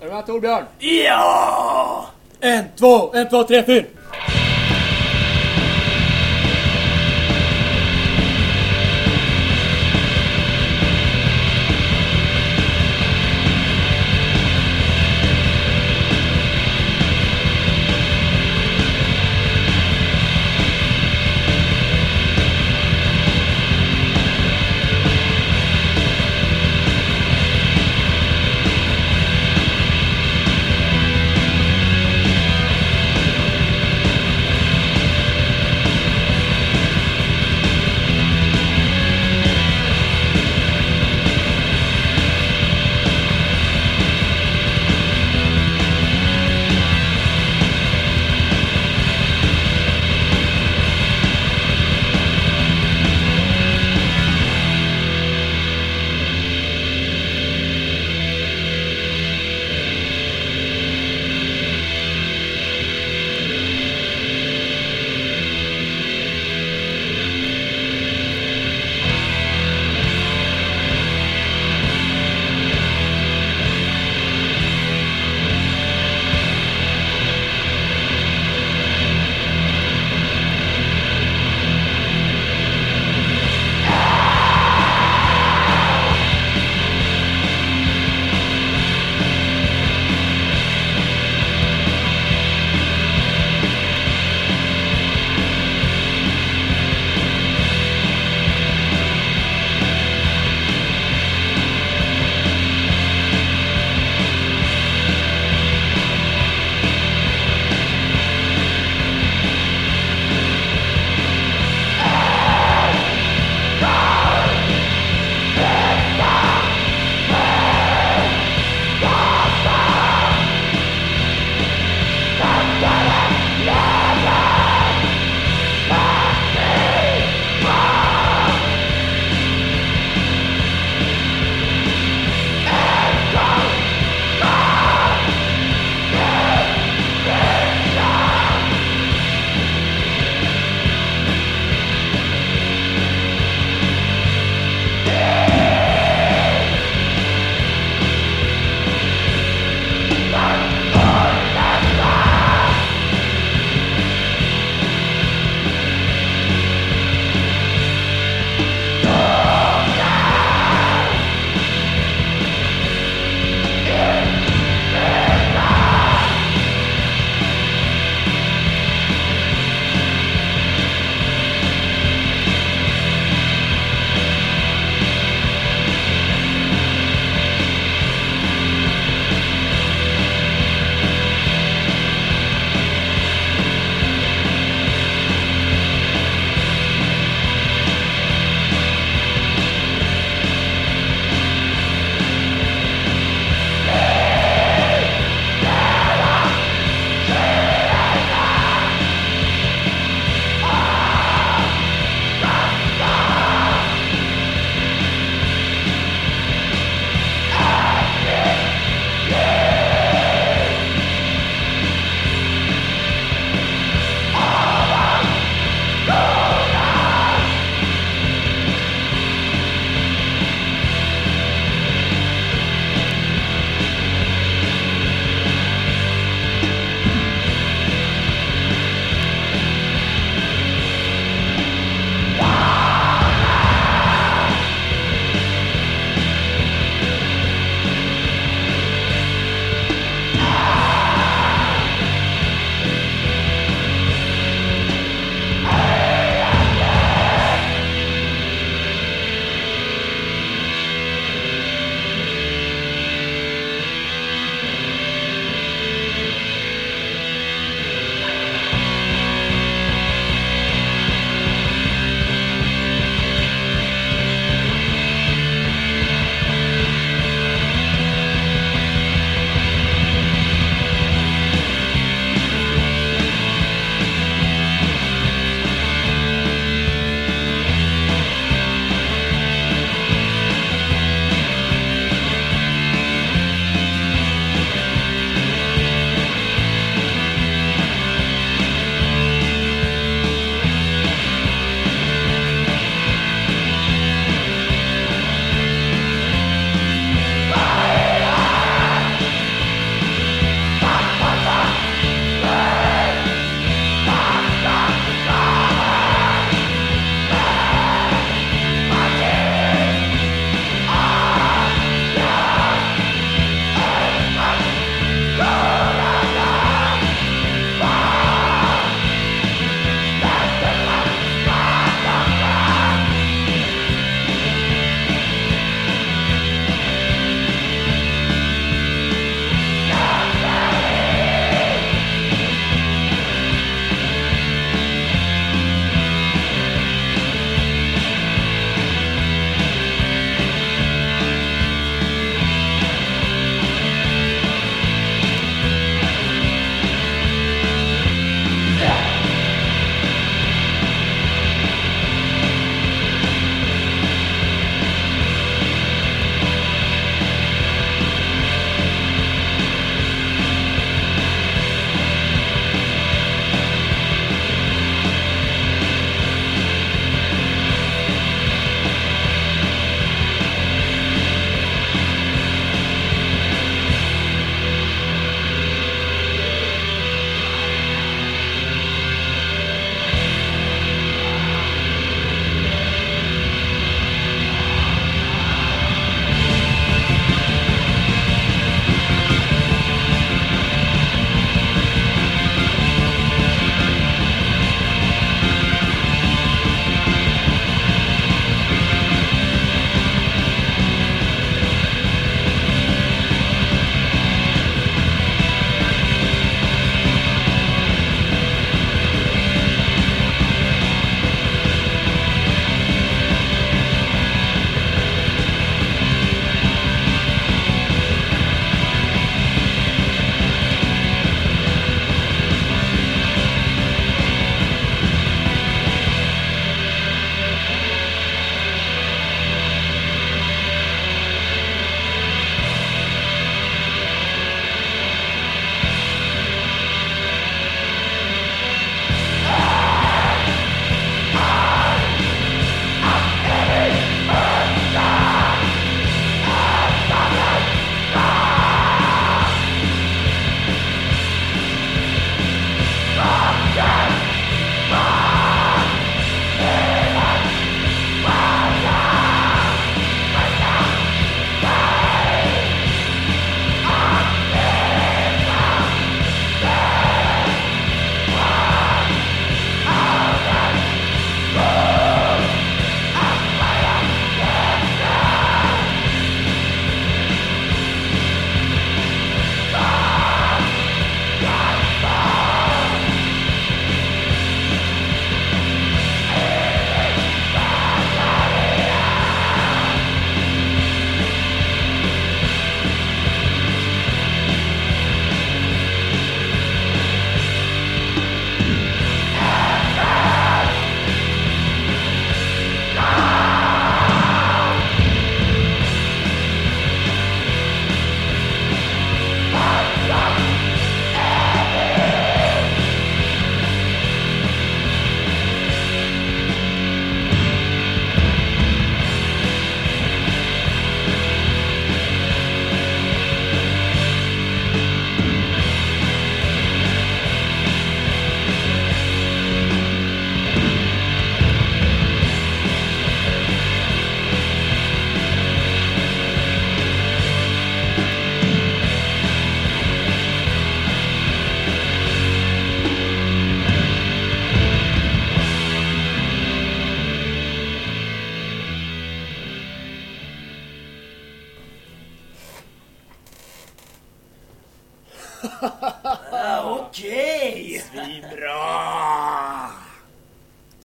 Är du med Torbjörn? Ja! En, två, en, två, tre, fyra!